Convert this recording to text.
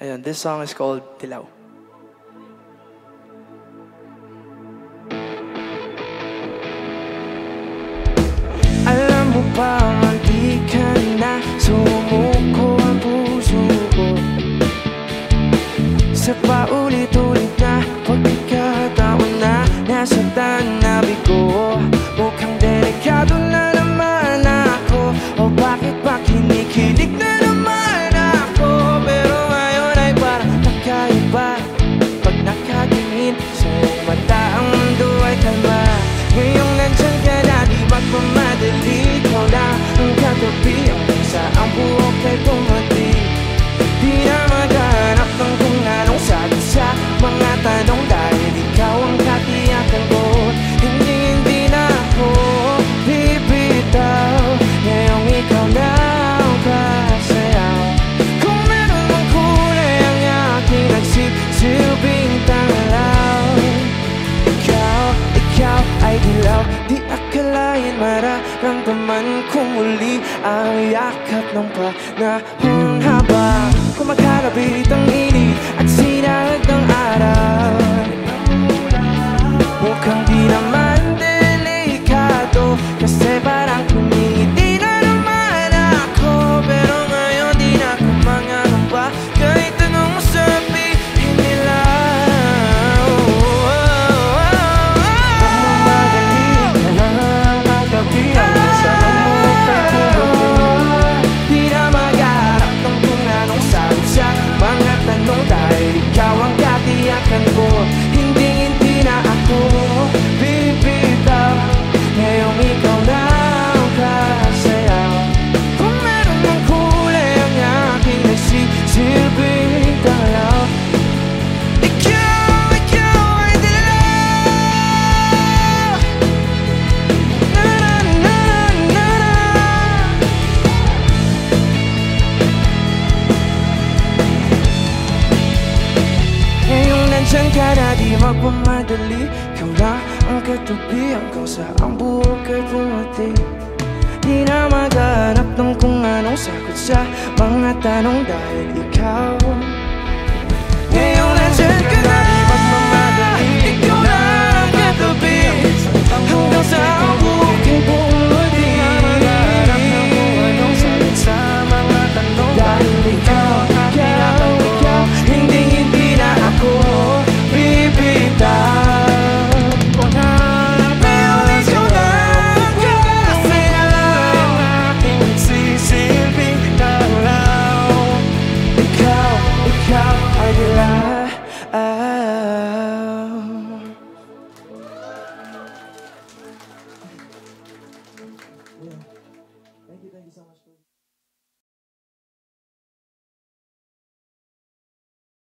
Ayun, this song is called Tilaw. Ramdaman kong muli ang yakap ng panahon. Habang kumakalabit ang init at sinag ng araw. Mukhang di naman ka na di magpamadali Ikaw na ang katabi Hanggang sa ang buhok ay pumati Di na maghanap ng kung anong sagot sa mga tanong Dahil ikaw Ngayong nandyan ka Thank you. Thank you so much.